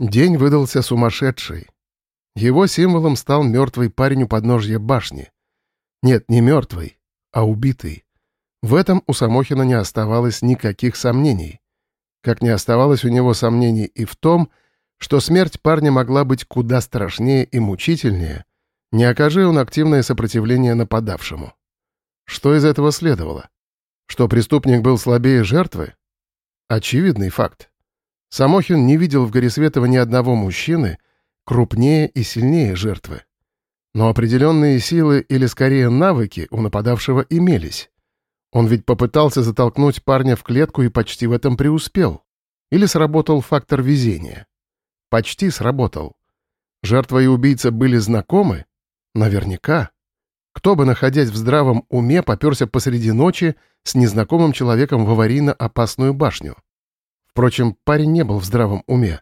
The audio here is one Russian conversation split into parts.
День выдался сумасшедший. Его символом стал мертвый парень у подножья башни. Нет, не мертвый, а убитый. В этом у Самохина не оставалось никаких сомнений. Как не оставалось у него сомнений и в том, что смерть парня могла быть куда страшнее и мучительнее, не окажи он активное сопротивление нападавшему. Что из этого следовало? Что преступник был слабее жертвы? Очевидный факт. Самохин не видел в Горисветово ни одного мужчины, крупнее и сильнее жертвы. Но определенные силы или скорее навыки у нападавшего имелись. Он ведь попытался затолкнуть парня в клетку и почти в этом преуспел. Или сработал фактор везения. Почти сработал. Жертва и убийца были знакомы? Наверняка. Кто бы, находясь в здравом уме, поперся посреди ночи с незнакомым человеком в аварийно опасную башню? Впрочем, парень не был в здравом уме.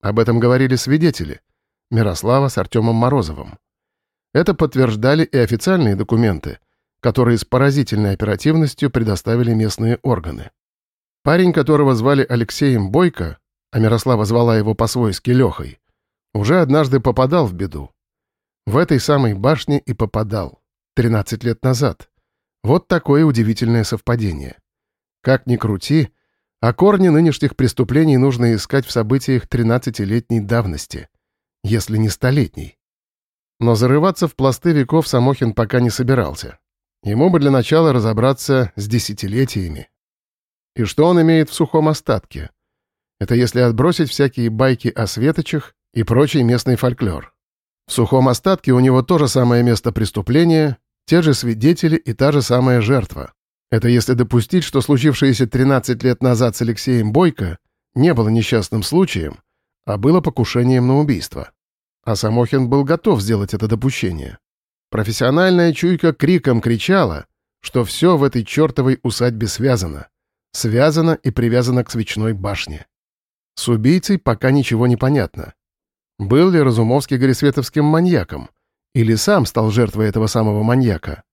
Об этом говорили свидетели. Мирослава с Артемом Морозовым. Это подтверждали и официальные документы, которые с поразительной оперативностью предоставили местные органы. Парень, которого звали Алексеем Бойко, а Мирослава звала его по-свойски Лехой, уже однажды попадал в беду. В этой самой башне и попадал. 13 лет назад. Вот такое удивительное совпадение. Как ни крути, а корни нынешних преступлений нужно искать в событиях 13-летней давности, если не столетней. Но зарываться в пласты веков Самохин пока не собирался. Ему бы для начала разобраться с десятилетиями. И что он имеет в сухом остатке? Это если отбросить всякие байки о светочах и прочий местный фольклор. В сухом остатке у него то же самое место преступления, те же свидетели и та же самая жертва. Это если допустить, что случившееся 13 лет назад с Алексеем Бойко не было несчастным случаем, а было покушением на убийство. А Самохин был готов сделать это допущение. Профессиональная чуйка криком кричала, что все в этой чертовой усадьбе связано. Связано и привязано к свечной башне. С убийцей пока ничего не понятно. Был ли Разумовский горисветовским маньяком? Или сам стал жертвой этого самого маньяка?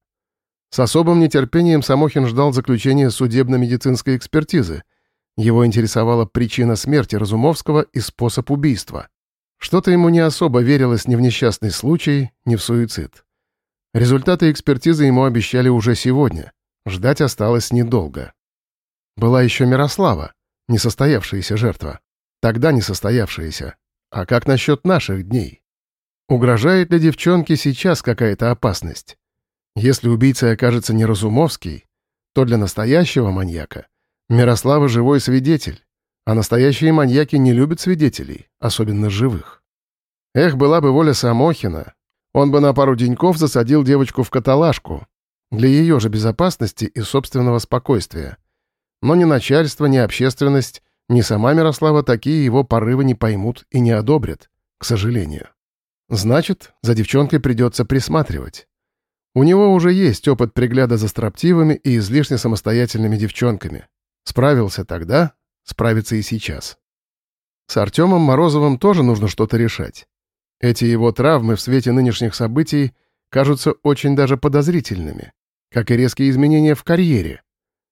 С особым нетерпением Самохин ждал заключения судебно-медицинской экспертизы. Его интересовала причина смерти Разумовского и способ убийства. Что-то ему не особо верилось ни в несчастный случай, ни в суицид. Результаты экспертизы ему обещали уже сегодня. Ждать осталось недолго. Была еще Мирослава, несостоявшаяся жертва. Тогда несостоявшаяся. А как насчет наших дней? Угрожает ли девчонке сейчас какая-то опасность? Если убийцей окажется не Разумовский, то для настоящего маньяка Мирослава живой свидетель, а настоящие маньяки не любят свидетелей, особенно живых. Эх, была бы воля Самохина, он бы на пару деньков засадил девочку в каталажку, для ее же безопасности и собственного спокойствия. Но ни начальство, ни общественность, ни сама Мирослава такие его порывы не поймут и не одобрят, к сожалению. Значит, за девчонкой придется присматривать. У него уже есть опыт пригляда за строптивыми и излишне самостоятельными девчонками. Справился тогда, справится и сейчас. С Артемом Морозовым тоже нужно что-то решать. Эти его травмы в свете нынешних событий кажутся очень даже подозрительными, как и резкие изменения в карьере.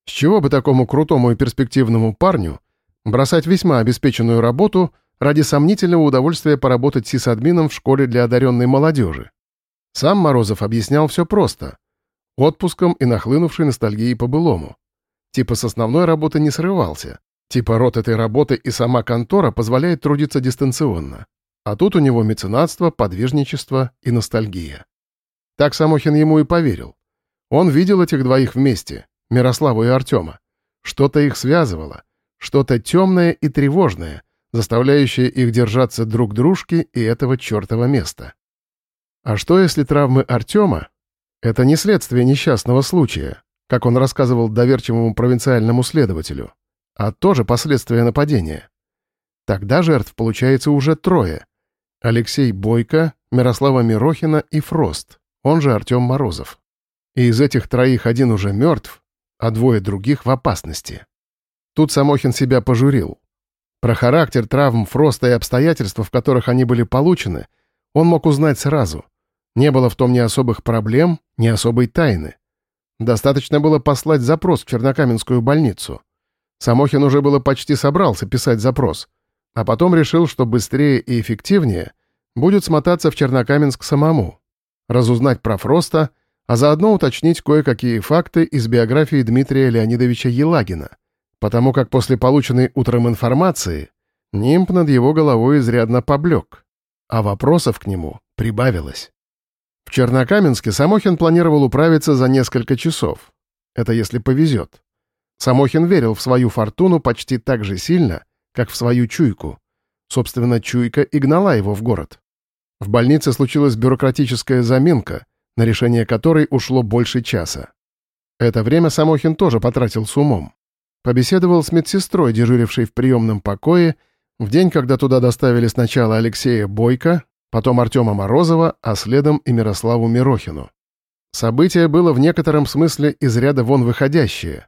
С чего бы такому крутому и перспективному парню бросать весьма обеспеченную работу ради сомнительного удовольствия поработать сисадмином в школе для одаренной молодежи? Сам Морозов объяснял все просто. Отпуском и нахлынувшей ностальгией по-былому. Типа с основной работы не срывался. Типа род этой работы и сама контора позволяет трудиться дистанционно. А тут у него меценатство, подвижничество и ностальгия. Так Самохин ему и поверил. Он видел этих двоих вместе, Мирославу и Артема. Что-то их связывало, что-то темное и тревожное, заставляющее их держаться друг дружки и этого чертова места. А что, если травмы Артема — это не следствие несчастного случая, как он рассказывал доверчивому провинциальному следователю, а тоже последствия нападения? Тогда жертв получается уже трое. Алексей Бойко, Мирослава Мирохина и Фрост, он же Артем Морозов. И из этих троих один уже мертв, а двое других в опасности. Тут Самохин себя пожурил. Про характер травм Фроста и обстоятельства, в которых они были получены — он мог узнать сразу. Не было в том ни особых проблем, ни особой тайны. Достаточно было послать запрос в Чернокаменскую больницу. Самохин уже было почти собрался писать запрос. А потом решил, что быстрее и эффективнее будет смотаться в Чернокаменск самому, разузнать про Фроста, а заодно уточнить кое-какие факты из биографии Дмитрия Леонидовича Елагина, потому как после полученной утром информации нимб над его головой изрядно поблек, а вопросов к нему прибавилось. В Чернокаменске Самохин планировал управиться за несколько часов. Это если повезет. Самохин верил в свою фортуну почти так же сильно, как в свою чуйку. Собственно, чуйка и гнала его в город. В больнице случилась бюрократическая заминка, на решение которой ушло больше часа. Это время Самохин тоже потратил с умом. Побеседовал с медсестрой, дежурившей в приемном покое, в день, когда туда доставили сначала Алексея Бойко, потом Артема Морозова, а следом и Мирославу Мирохину. Событие было в некотором смысле из ряда вон выходящее.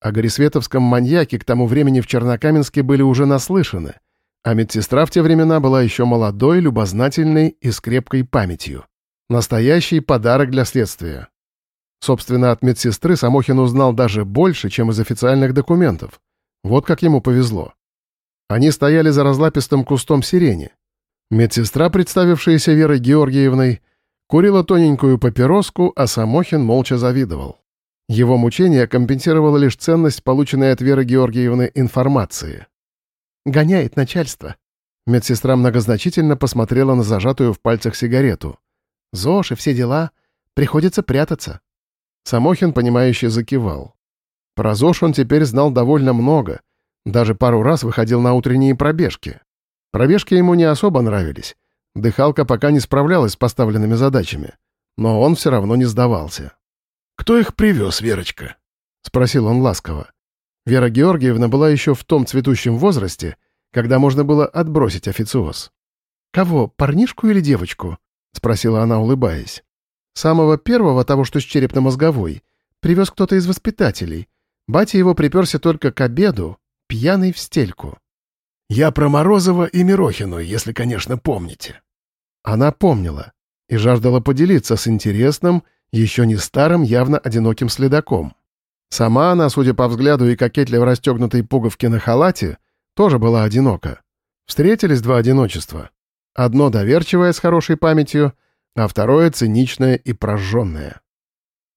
О Горисветовском маньяке к тому времени в Чернокаменске были уже наслышаны, а медсестра в те времена была еще молодой, любознательной и с крепкой памятью. Настоящий подарок для следствия. Собственно, от медсестры Самохин узнал даже больше, чем из официальных документов. Вот как ему повезло. Они стояли за разлапистым кустом сирени. Медсестра, представившаяся Верой Георгиевной, курила тоненькую папироску, а Самохин молча завидовал. Его мучение компенсировало лишь ценность полученной от Веры Георгиевны информации. «Гоняет начальство». Медсестра многозначительно посмотрела на зажатую в пальцах сигарету. «ЗОЖ и все дела. Приходится прятаться». Самохин, понимающе закивал. Про ЗОЖ он теперь знал довольно много. Даже пару раз выходил на утренние пробежки. Пробежки ему не особо нравились. Дыхалка пока не справлялась с поставленными задачами. Но он все равно не сдавался. «Кто их привез, Верочка?» — спросил он ласково. Вера Георгиевна была еще в том цветущем возрасте, когда можно было отбросить официоз. «Кого, парнишку или девочку?» — спросила она, улыбаясь. «Самого первого, того, что с черепно-мозговой, привез кто-то из воспитателей. Батя его приперся только к обеду, пьяный в стельку». «Я про Морозова и Мирохину, если, конечно, помните». Она помнила и жаждала поделиться с интересным еще не старым, явно одиноким следаком. Сама она, судя по взгляду и кокетливо расстегнутой пуговке на халате, тоже была одинока. Встретились два одиночества. Одно доверчивое с хорошей памятью, а второе циничное и прожженное.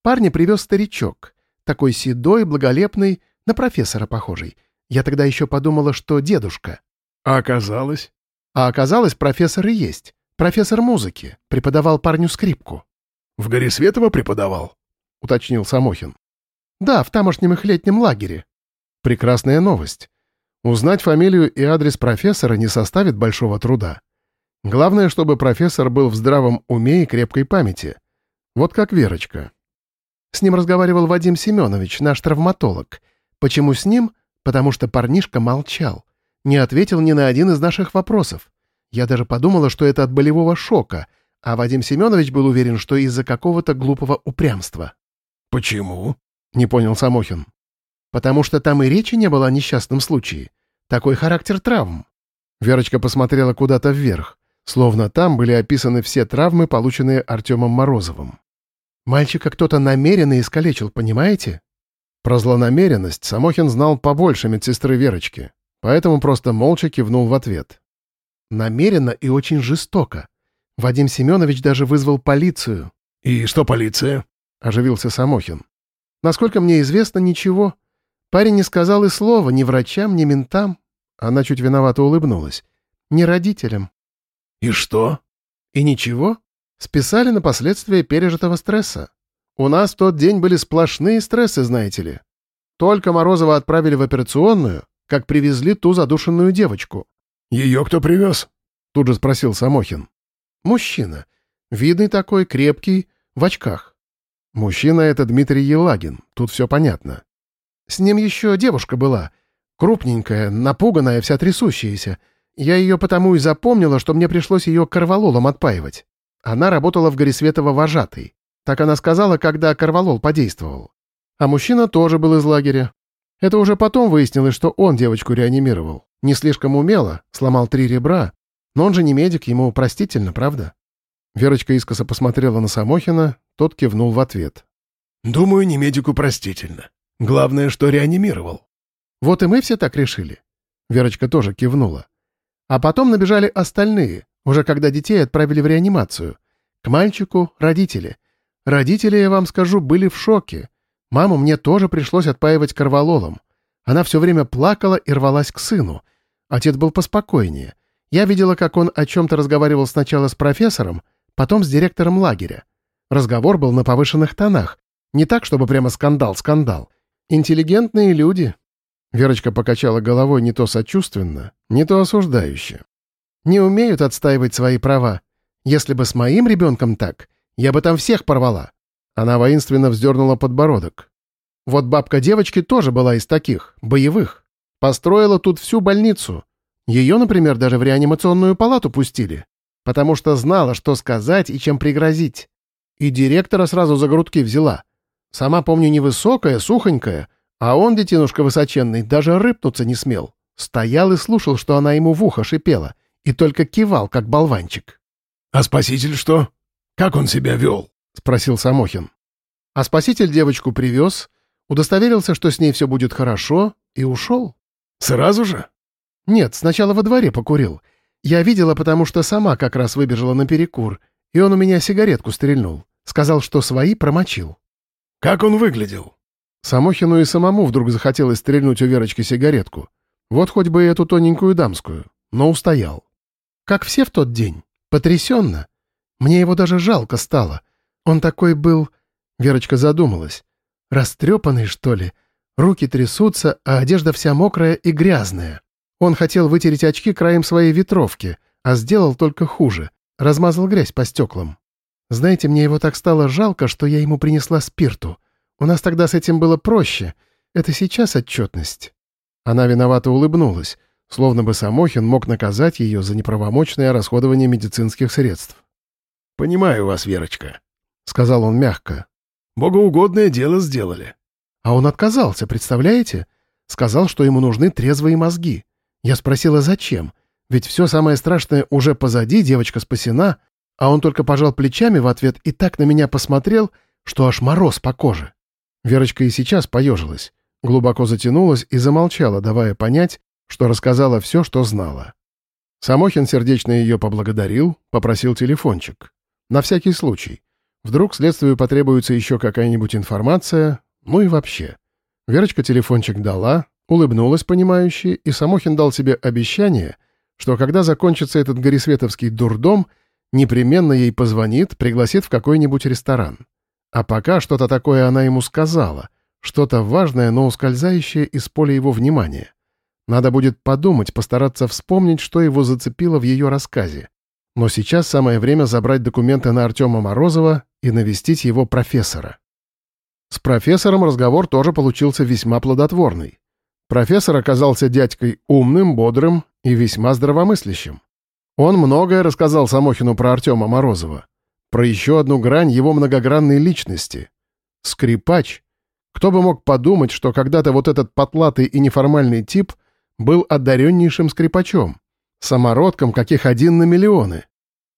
Парня привез старичок, такой седой, благолепный, на профессора похожий. Я тогда еще подумала, что дедушка. А оказалось? А оказалось, профессор и есть. Профессор музыки. Преподавал парню скрипку. В Горисветово преподавал?» — уточнил Самохин. «Да, в тамошнем их летнем лагере». Прекрасная новость. Узнать фамилию и адрес профессора не составит большого труда. Главное, чтобы профессор был в здравом уме и крепкой памяти. Вот как Верочка. С ним разговаривал Вадим Семенович, наш травматолог. Почему с ним? Потому что парнишка молчал. Не ответил ни на один из наших вопросов. Я даже подумала, что это от болевого шока, а Вадим Семенович был уверен, что из-за какого-то глупого упрямства. «Почему?» — не понял Самохин. «Потому что там и речи не было о несчастном случае. Такой характер травм». Верочка посмотрела куда-то вверх, словно там были описаны все травмы, полученные Артемом Морозовым. «Мальчика кто-то намеренно искалечил, понимаете?» Про злонамеренность Самохин знал побольше медсестры Верочки, поэтому просто молча кивнул в ответ. «Намеренно и очень жестоко. Вадим Семенович даже вызвал полицию. «И что полиция?» — оживился Самохин. «Насколько мне известно, ничего. Парень не сказал и слова ни врачам, ни ментам». Она чуть виновато улыбнулась. «Ни родителям». «И что?» «И ничего. Списали на последствия пережитого стресса. У нас в тот день были сплошные стрессы, знаете ли. Только Морозова отправили в операционную, как привезли ту задушенную девочку». «Ее кто привез?» — тут же спросил Самохин. Мужчина. Видный такой, крепкий, в очках. Мужчина — это Дмитрий Елагин, тут все понятно. С ним еще девушка была. Крупненькая, напуганная, вся трясущаяся. Я ее потому и запомнила, что мне пришлось ее корвалолом отпаивать. Она работала в Горисветово вожатой. Так она сказала, когда корвалол подействовал. А мужчина тоже был из лагеря. Это уже потом выяснилось, что он девочку реанимировал. Не слишком умело, сломал три ребра, но он же не медик, ему простительно, правда? Верочка искоса посмотрела на Самохина, тот кивнул в ответ. «Думаю, не медику простительно. Главное, что реанимировал». «Вот и мы все так решили». Верочка тоже кивнула. А потом набежали остальные, уже когда детей отправили в реанимацию. К мальчику — родители. Родители, я вам скажу, были в шоке. Маму мне тоже пришлось отпаивать корвалолом. Она все время плакала и рвалась к сыну. Отец был поспокойнее. Я видела, как он о чем-то разговаривал сначала с профессором, потом с директором лагеря. Разговор был на повышенных тонах. Не так, чтобы прямо скандал-скандал. Интеллигентные люди. Верочка покачала головой не то сочувственно, не то осуждающе. Не умеют отстаивать свои права. Если бы с моим ребенком так, я бы там всех порвала. Она воинственно вздернула подбородок. Вот бабка девочки тоже была из таких, боевых. Построила тут всю больницу. Ее, например, даже в реанимационную палату пустили, потому что знала, что сказать и чем пригрозить. И директора сразу за грудки взяла. Сама, помню, невысокая, сухонькая, а он, детинушка высоченный, даже рыпнуться не смел. Стоял и слушал, что она ему в ухо шипела, и только кивал, как болванчик. «А спаситель что? Как он себя вел?» — спросил Самохин. А спаситель девочку привез, удостоверился, что с ней все будет хорошо, и ушел. «Сразу же?» «Нет, сначала во дворе покурил. Я видела, потому что сама как раз выбежала на перекур, и он у меня сигаретку стрельнул. Сказал, что свои промочил». «Как он выглядел?» Самохину и самому вдруг захотелось стрельнуть у Верочки сигаретку. Вот хоть бы и эту тоненькую дамскую, но устоял. Как все в тот день. Потрясенно. Мне его даже жалко стало. Он такой был... Верочка задумалась. Растрепанный, что ли? Руки трясутся, а одежда вся мокрая и грязная. Он хотел вытереть очки краем своей ветровки, а сделал только хуже. Размазал грязь по стеклам. Знаете, мне его так стало жалко, что я ему принесла спирту. У нас тогда с этим было проще. Это сейчас отчетность». Она виновато улыбнулась, словно бы Самохин мог наказать ее за неправомочное расходование медицинских средств. «Понимаю вас, Верочка», — сказал он мягко. «Богоугодное дело сделали». А он отказался, представляете? Сказал, что ему нужны трезвые мозги. Я спросила, зачем? Ведь все самое страшное уже позади, девочка спасена, а он только пожал плечами в ответ и так на меня посмотрел, что аж мороз по коже. Верочка и сейчас поежилась, глубоко затянулась и замолчала, давая понять, что рассказала все, что знала. Самохин сердечно ее поблагодарил, попросил телефончик. На всякий случай. Вдруг следствию потребуется еще какая-нибудь информация, ну и вообще. Верочка телефончик дала, улыбнулась понимающе, и Самохин дал себе обещание, что когда закончится этот горисветовский дурдом, непременно ей позвонит, пригласит в какой-нибудь ресторан. А пока что-то такое она ему сказала, что-то важное, но ускользающее из поля его внимания. Надо будет подумать, постараться вспомнить, что его зацепило в ее рассказе. Но сейчас самое время забрать документы на Артема Морозова и навестить его профессора. С профессором разговор тоже получился весьма плодотворный. Профессор оказался дядькой умным, бодрым и весьма здравомыслящим. Он многое рассказал Самохину про Артема Морозова, про еще одну грань его многогранной личности. Скрипач. Кто бы мог подумать, что когда-то вот этот потлатый и неформальный тип был одареннейшим скрипачом, самородком, каких один на миллионы.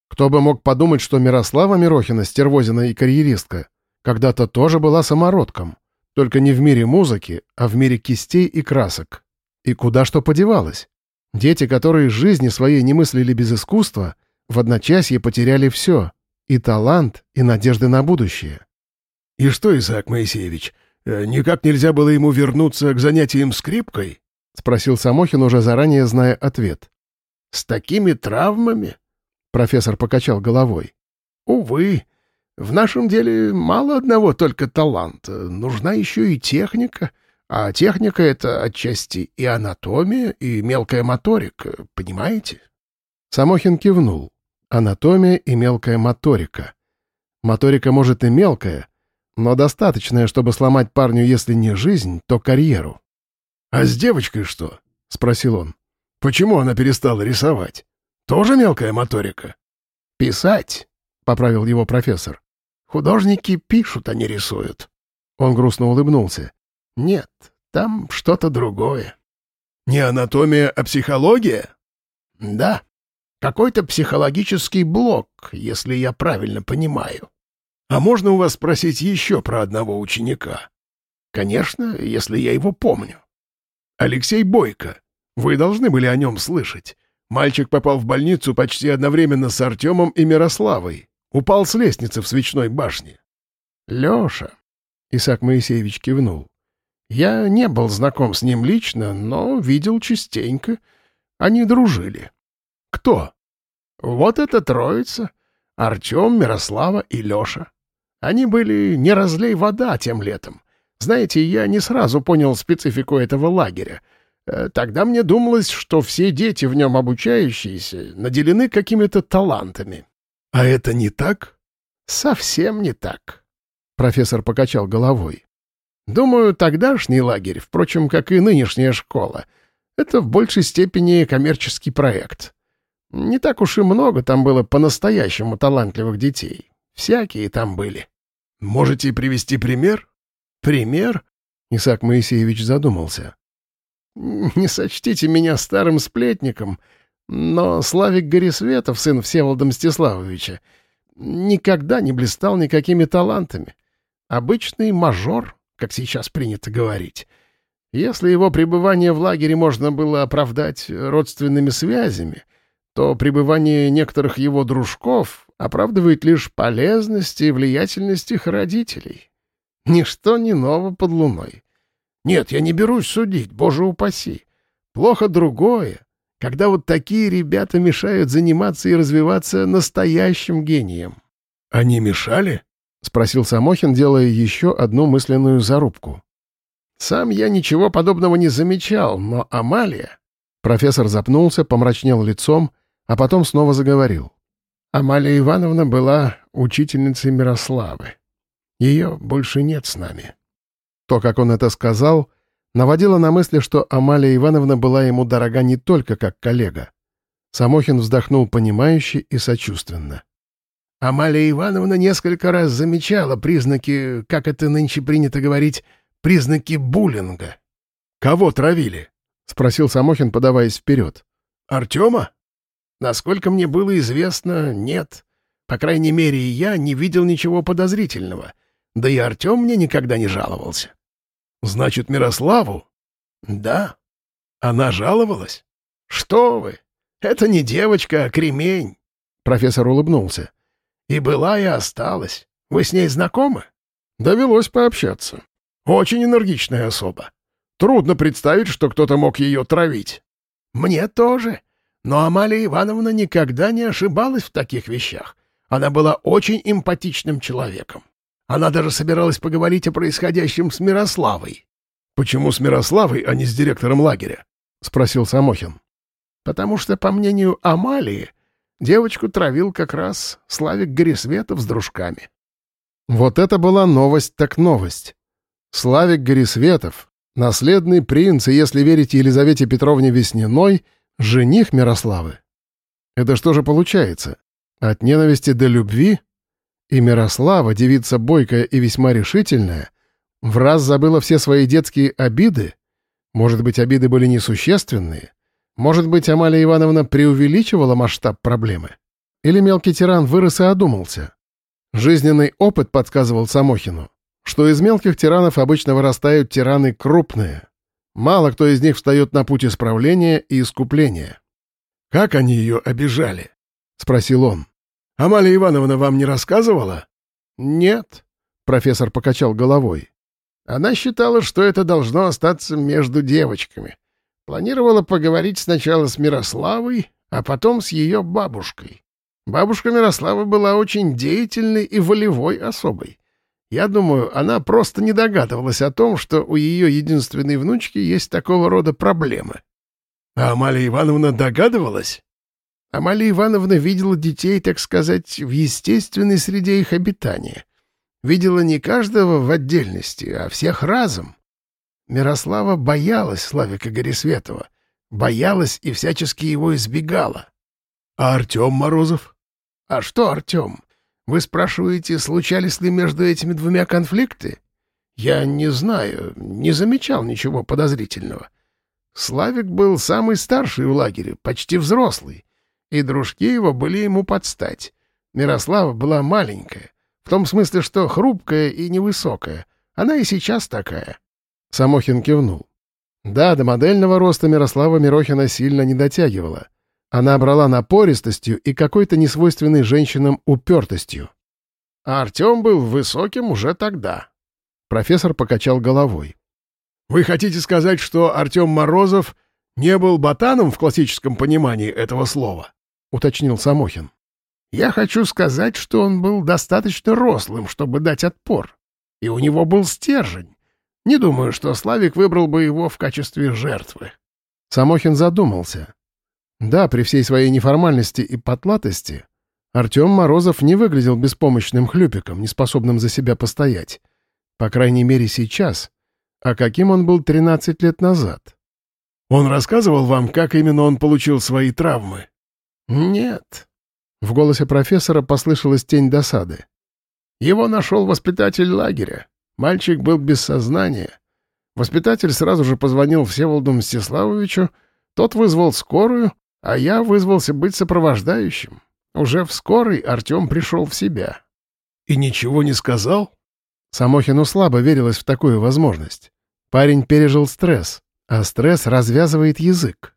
Кто бы мог подумать, что Мирослава Мирохина, стервозина и карьеристка, когда-то тоже была самородком, только не в мире музыки, а в мире кистей и красок. И куда что подевалось? Дети, которые жизни своей не мыслили без искусства, в одночасье потеряли все — и талант, и надежды на будущее. «И что, Исаак Моисеевич, э, никак нельзя было ему вернуться к занятиям скрипкой?» — спросил Самохин, уже заранее зная ответ. «С такими травмами?» — профессор покачал головой. «Увы, в нашем деле мало одного только таланта, нужна еще и техника». А техника — это отчасти и анатомия, и мелкая моторика, понимаете?» Самохин кивнул. Анатомия и мелкая моторика. Моторика, может, и мелкая, но достаточная, чтобы сломать парню, если не жизнь, то карьеру. «А с девочкой что?» — спросил он. «Почему она перестала рисовать? Тоже мелкая моторика?» «Писать», — поправил его профессор. «Художники пишут, а не рисуют». Он грустно улыбнулся. Нет, там что-то другое. Не анатомия, а психология? Да. Какой-то психологический блок, если я правильно понимаю. А можно у вас спросить еще про одного ученика? Конечно, если я его помню. Алексей Бойко. Вы должны были о нем слышать. Мальчик попал в больницу почти одновременно с Артемом и Мирославой. Упал с лестницы в свечной башне. Леша. Исаак Моисеевич кивнул. Я не был знаком с ним лично, но видел частенько. Они дружили. Кто? Вот это троица. Артем, Мирослава и Леша. Они были не разлей вода тем летом. Знаете, я не сразу понял специфику этого лагеря. Э, тогда мне думалось, что все дети в нем обучающиеся наделены какими-то талантами. А это не так? Совсем не так. Профессор покачал головой. Думаю, тогдашний лагерь, впрочем, как и нынешняя школа, это в большей степени коммерческий проект. Не так уж и много там было по-настоящему талантливых детей. Всякие там были. Можете привести пример? Пример? Исаак Моисеевич задумался. Не сочтите меня старым сплетником, но Славик Горисветов, сын Всеволода Мстиславовича, никогда не блистал никакими талантами. Обычный мажор, как сейчас принято говорить. Если его пребывание в лагере можно было оправдать родственными связями, то пребывание некоторых его дружков оправдывает лишь полезность и влиятельность их родителей. Ничто не ново под луной. Нет, я не берусь судить, боже упаси. Плохо другое, когда вот такие ребята мешают заниматься и развиваться настоящим гением. — Они мешали? — спросил Самохин, делая еще одну мысленную зарубку. «Сам я ничего подобного не замечал, но Амалия...» Профессор запнулся, помрачнел лицом, а потом снова заговорил. «Амалия Ивановна была учительницей Мирославы. Ее больше нет с нами». То, как он это сказал, наводило на мысли, что Амалия Ивановна была ему дорога не только как коллега. Самохин вздохнул понимающе и сочувственно. Амалия Ивановна несколько раз замечала признаки, как это нынче принято говорить, признаки буллинга. «Кого травили?» — спросил Самохин, подаваясь вперед. «Артема?» «Насколько мне было известно, нет. По крайней мере, я не видел ничего подозрительного. Да и Артем мне никогда не жаловался». «Значит, Мирославу?» «Да». «Она жаловалась?» «Что вы! Это не девочка, а кремень!» Профессор улыбнулся. И была, и осталась. Вы с ней знакомы? Довелось пообщаться. Очень энергичная особа. Трудно представить, что кто-то мог ее травить. Мне тоже. Но Амалия Ивановна никогда не ошибалась в таких вещах. Она была очень эмпатичным человеком. Она даже собиралась поговорить о происходящем с Мирославой. «Почему с Мирославой, а не с директором лагеря?» — спросил Самохин. «Потому что, по мнению Амалии, Девочку травил как раз Славик Горисветов с дружками. Вот это была новость так новость. Славик Горисветов, наследный принц, и, если верить Елизавете Петровне Весниной, жених Мирославы. Это что же получается? От ненависти до любви? И Мирослава, девица бойкая и весьма решительная, в раз забыла все свои детские обиды? Может быть, обиды были несущественные? Может быть, Амалия Ивановна преувеличивала масштаб проблемы? Или мелкий тиран вырос и одумался? Жизненный опыт подсказывал Самохину, что из мелких тиранов обычно вырастают тираны крупные. Мало кто из них встает на путь исправления и искупления. «Как они ее обижали?» — спросил он. «Амалия Ивановна вам не рассказывала?» «Нет», — профессор покачал головой. «Она считала, что это должно остаться между девочками. Планировала поговорить сначала с Мирославой, а потом с ее бабушкой. Бабушка Мирослава была очень деятельной и волевой особой. Я думаю, она просто не догадывалась о том, что у ее единственной внучки есть такого рода проблемы. А Амалия Ивановна догадывалась? Амалия Ивановна видела детей, так сказать, в естественной среде их обитания. Видела не каждого в отдельности, а всех разом. Мирослава боялась Славика Горисветова, боялась и всячески его избегала. А Артем Морозов? А что Артем? Вы спрашиваете, случались ли между этими двумя конфликты? Я не знаю, не замечал ничего подозрительного. Славик был самый старший в лагере, почти взрослый, и дружки его были ему под стать. Мирослава была маленькая, в том смысле, что хрупкая и невысокая. Она и сейчас такая. Самохин кивнул. Да, до модельного роста Мирослава Мирохина сильно не дотягивала. Она брала напористостью и какой-то несвойственной женщинам упертостью. А Артем был высоким уже тогда. Профессор покачал головой. «Вы хотите сказать, что Артем Морозов не был ботаном в классическом понимании этого слова?» — уточнил Самохин. «Я хочу сказать, что он был достаточно рослым, чтобы дать отпор. И у него был стержень. Не думаю, что Славик выбрал бы его в качестве жертвы». Самохин задумался. Да, при всей своей неформальности и потлатости Артем Морозов не выглядел беспомощным хлюпиком, неспособным за себя постоять. По крайней мере, сейчас. А каким он был 13 лет назад? «Он рассказывал вам, как именно он получил свои травмы?» «Нет». В голосе профессора послышалась тень досады. «Его нашел воспитатель лагеря. Мальчик был без сознания. Воспитатель сразу же позвонил Всеволоду Мстиславовичу, тот вызвал скорую, а я вызвался быть сопровождающим. Уже в скорой Артем пришел в себя. И ничего не сказал? Самохину слабо верилось в такую возможность. Парень пережил стресс, а стресс развязывает язык.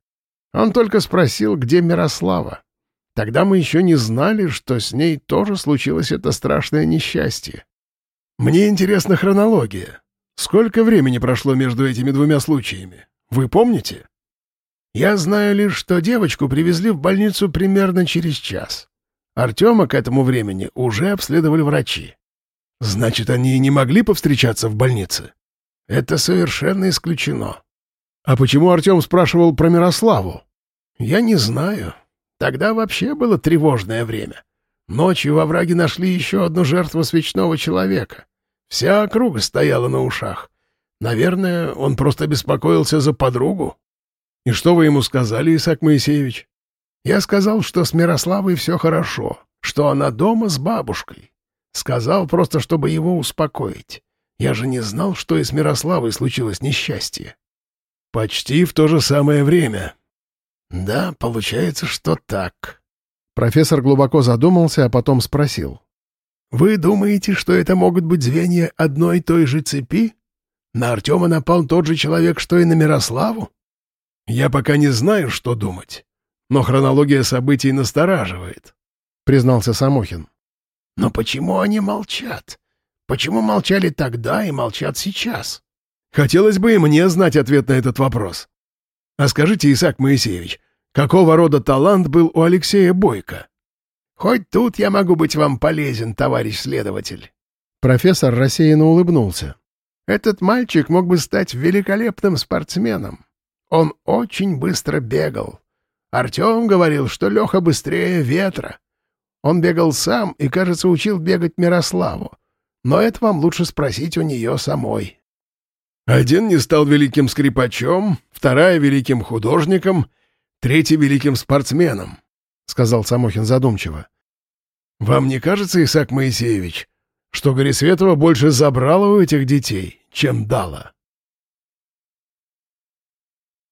Он только спросил, где Мирослава. Тогда мы еще не знали, что с ней тоже случилось это страшное несчастье. Мне интересна хронология. Сколько времени прошло между этими двумя случаями? Вы помните? Я знаю лишь, что девочку привезли в больницу примерно через час. Артема к этому времени уже обследовали врачи. Значит, они и не могли повстречаться в больнице? Это совершенно исключено. А почему Артем спрашивал про Мирославу? Я не знаю. Тогда вообще было тревожное время. Ночью во враге нашли еще одну жертву свечного человека. Вся округа стояла на ушах. Наверное, он просто беспокоился за подругу. «И что вы ему сказали, Исаак Моисеевич?» «Я сказал, что с Мирославой все хорошо, что она дома с бабушкой. Сказал просто, чтобы его успокоить. Я же не знал, что и с Мирославой случилось несчастье». «Почти в то же самое время». «Да, получается, что так». Профессор глубоко задумался, а потом спросил. «Вы думаете, что это могут быть звенья одной и той же цепи? На Артема напал тот же человек, что и на Мирославу?» «Я пока не знаю, что думать, но хронология событий настораживает», — признался Самохин. «Но почему они молчат? Почему молчали тогда и молчат сейчас?» «Хотелось бы и мне знать ответ на этот вопрос. А скажите, Исаак Моисеевич, какого рода талант был у Алексея Бойко?» «Хоть тут я могу быть вам полезен, товарищ следователь». Профессор рассеянно улыбнулся. «Этот мальчик мог бы стать великолепным спортсменом. Он очень быстро бегал. Артем говорил, что Леха быстрее ветра. Он бегал сам и, кажется, учил бегать Мирославу. Но это вам лучше спросить у нее самой. Один не стал великим скрипачом, вторая — великим художником, третий — великим спортсменом, — сказал Самохин задумчиво. «Вам не кажется, Исаак Моисеевич, что Горисветова больше забрала у этих детей, чем дала?»